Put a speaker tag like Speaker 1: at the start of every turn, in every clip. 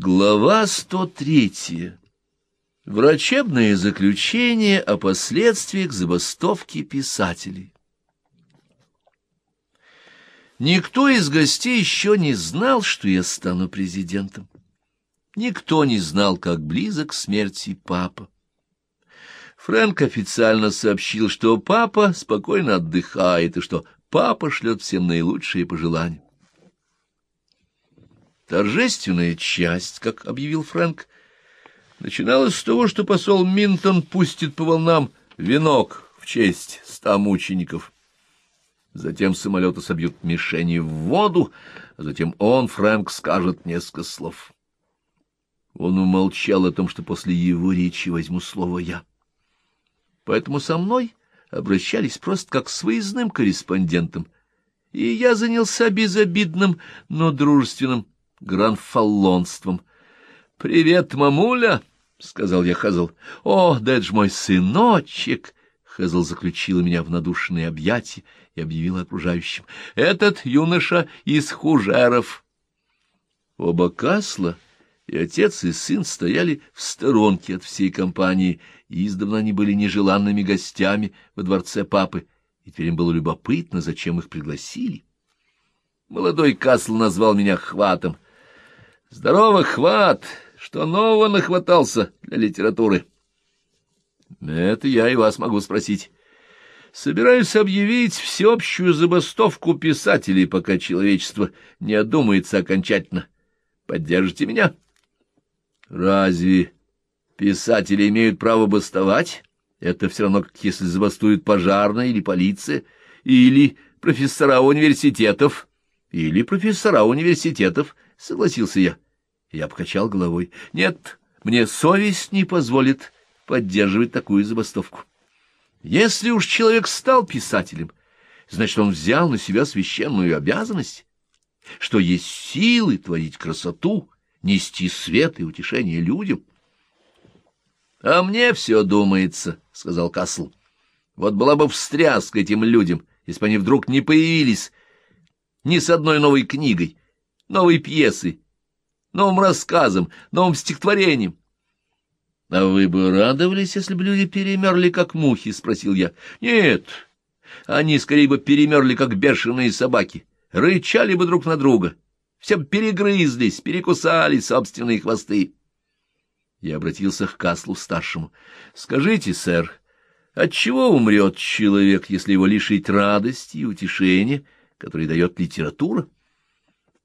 Speaker 1: Глава 103. Врачебное заключение о последствиях забастовки писателей. Никто из гостей еще не знал, что я стану президентом. Никто не знал, как близок к смерти папа. Фрэнк официально сообщил, что папа спокойно отдыхает и что папа шлет всем наилучшие пожелания. Торжественная часть, как объявил Фрэнк, начиналась с того, что посол Минтон пустит по волнам венок в честь ста мучеников. Затем самолеты собьют мишени в воду, а затем он, Фрэнк, скажет несколько слов. Он умолчал о том, что после его речи возьму слово «я». Поэтому со мной обращались просто как с выездным корреспондентом, и я занялся безобидным, но дружественным гранфаллонством. — Привет, мамуля! — сказал я Хазл. — О, да мой сыночек! Хазл заключила меня в надушенные объятия и объявила окружающим. — Этот юноша из хужеров. Оба Касла и отец и сын стояли в сторонке от всей компании, и издавна они были нежеланными гостями во дворце папы, и теперь им было любопытно, зачем их пригласили. Молодой Касл назвал меня Хватом — Здорово, хват! Что нового нахватался для литературы? Это я и вас могу спросить. Собираюсь объявить всеобщую забастовку писателей, пока человечество не одумается окончательно. Поддержите меня? Разве писатели имеют право бастовать? Это все равно, как если забастуют пожарная или полиция, или профессора университетов, или профессора университетов —— согласился я. Я покачал головой. Нет, мне совесть не позволит поддерживать такую забастовку. Если уж человек стал писателем, значит, он взял на себя священную обязанность, что есть силы творить красоту, нести свет и утешение людям. — А мне все думается, — сказал Касл. — Вот была бы встряска этим людям, если бы они вдруг не появились ни с одной новой книгой, новой пьесой, новым рассказом, новым стихотворением. — А вы бы радовались, если бы люди перемерли, как мухи? — спросил я. — Нет, они скорее бы перемерли, как бешеные собаки, рычали бы друг на друга, все бы перегрызлись, перекусали собственные хвосты. Я обратился к Каслу-старшему. — Скажите, сэр, отчего умрет человек, если его лишить радости и утешения, которые дает литература? ——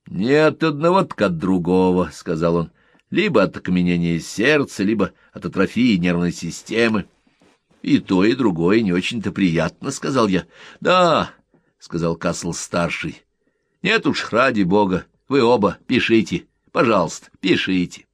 Speaker 1: Не от одного, так от другого, — сказал он, — либо от окаменения сердца, либо от атрофии нервной системы. — И то, и другое не очень-то приятно, — сказал я. — Да, — сказал Касл-старший. — Нет уж, ради бога, вы оба пишите, пожалуйста, пишите.